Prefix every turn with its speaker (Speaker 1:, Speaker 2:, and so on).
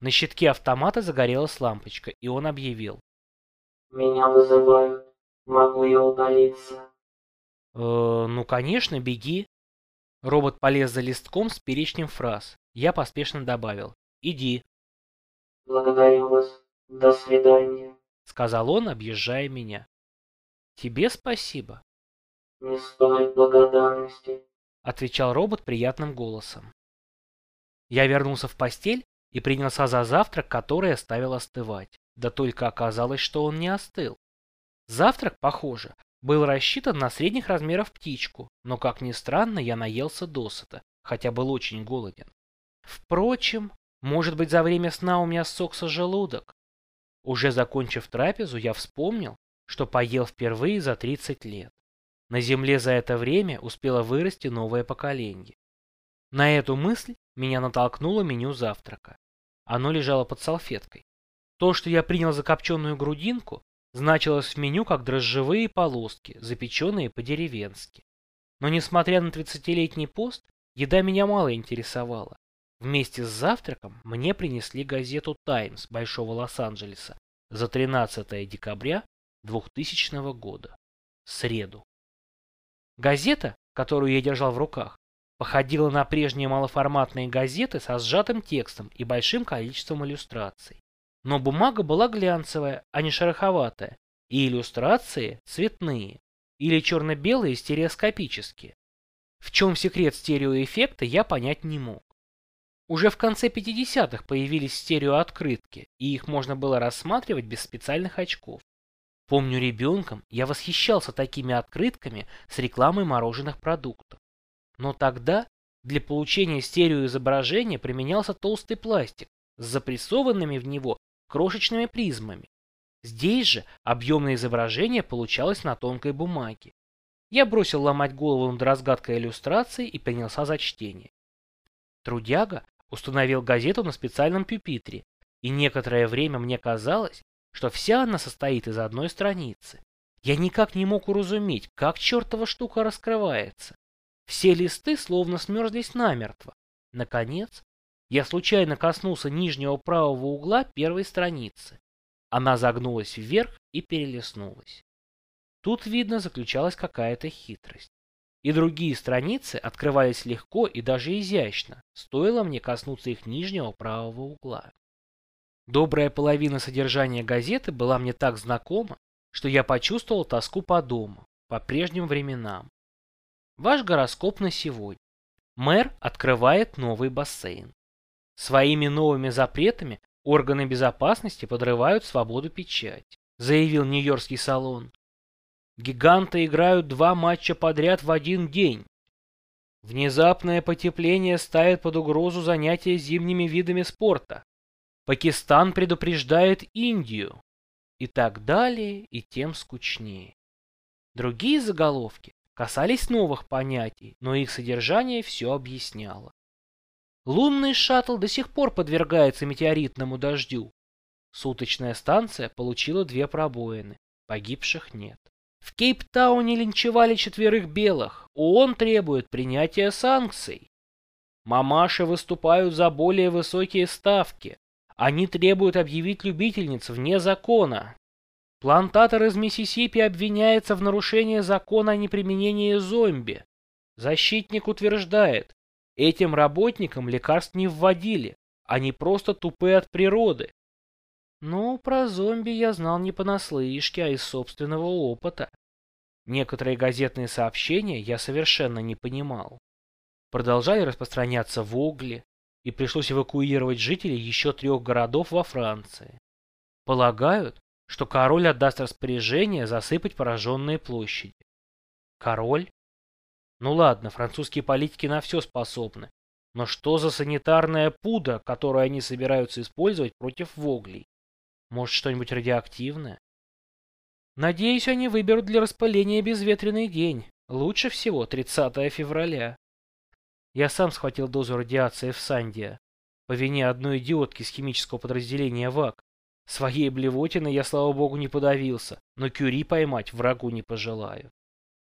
Speaker 1: На щитке автомата загорелась лампочка, и он объявил.
Speaker 2: «Меня вызывают. Могу я удалиться?»
Speaker 1: «Э, ну, конечно, беги». Робот полез за листком с перечнем фраз. Я поспешно добавил. «Иди».
Speaker 2: «Благодарю вас. До свидания», —
Speaker 1: сказал он, объезжая меня. «Тебе спасибо»,
Speaker 2: «Не стоит благодарности», —
Speaker 1: отвечал робот приятным голосом. Я вернулся в постель и принялся за завтрак, который оставил остывать. Да только оказалось, что он не остыл. Завтрак, похоже, был рассчитан на средних размеров птичку, но, как ни странно, я наелся досыта, хотя был очень голоден. Впрочем, может быть, за время сна у меня ссохся желудок. Уже закончив трапезу, я вспомнил, что поел впервые за 30 лет. На Земле за это время успело вырасти новое поколение. На эту мысль меня натолкнуло меню завтрака. Оно лежало под салфеткой. То, что я принял за копченую грудинку, значилось в меню как дрожжевые полоски, запеченные по-деревенски. Но несмотря на 30-летний пост, еда меня мало интересовала. Вместе с завтраком мне принесли газету «Таймс» Большого Лос-Анджелеса за 13 декабря 2000 года. Среду. Газета, которую я держал в руках, походила на прежние малоформатные газеты со сжатым текстом и большим количеством иллюстраций. Но бумага была глянцевая, а не шероховатая, и иллюстрации цветные, или черно-белые стереоскопические. В чем секрет стереоэффекта, я понять не мог. Уже в конце 50-х появились стереооткрытки, и их можно было рассматривать без специальных очков. Помню ребенком, я восхищался такими открытками с рекламой мороженых продуктов. Но тогда для получения стереоизображения применялся толстый пластик с запрессованными в него крошечными призмами. Здесь же объемное изображение получалось на тонкой бумаге. Я бросил ломать голову над разгадкой иллюстрации и принялся за чтение. Трудяга установил газету на специальном пюпитре, и некоторое время мне казалось, что вся она состоит из одной страницы. Я никак не мог уразуметь, как чертова штука раскрывается. Все листы словно смерзлись намертво. Наконец, я случайно коснулся нижнего правого угла первой страницы. Она загнулась вверх и перелистнулась. Тут, видно, заключалась какая-то хитрость. И другие страницы открывались легко и даже изящно, стоило мне коснуться их нижнего правого угла. Добрая половина содержания газеты была мне так знакома, что я почувствовал тоску по дому, по прежним временам. Ваш гороскоп на сегодня. Мэр открывает новый бассейн. Своими новыми запретами органы безопасности подрывают свободу печати, заявил Нью-Йоркский салон. Гиганты играют два матча подряд в один день. Внезапное потепление ставит под угрозу занятия зимними видами спорта. Пакистан предупреждает Индию. И так далее, и тем скучнее. Другие заголовки касались новых понятий, но их содержание все объясняло. Лунный шаттл до сих пор подвергается метеоритному дождю. Суточная станция получила две пробоины, погибших нет. В Кейптауне линчевали четверых белых, ООН требует принятия санкций. Мамаши выступают за более высокие ставки, они требуют объявить любительниц вне закона. Плантатор из Миссисипи обвиняется в нарушении закона о неприменении зомби. Защитник утверждает, этим работникам лекарств не вводили, они просто тупые от природы. Ну, про зомби я знал не понаслышке, а из собственного опыта. Некоторые газетные сообщения я совершенно не понимал. Продолжали распространяться вогли, и пришлось эвакуировать жителей еще трех городов во Франции. Полагают, что король отдаст распоряжение засыпать пораженные площади. Король? Ну ладно, французские политики на все способны. Но что за санитарная пуда, которую они собираются использовать против воглей? Может, что-нибудь радиоактивное? Надеюсь, они выберут для распыления безветренный день. Лучше всего 30 февраля. Я сам схватил дозу радиации в Сандия по вине одной идиотки с химического подразделения ВАК. Своей блевотиной я, слава богу, не подавился, но Кюри поймать врагу не пожелаю.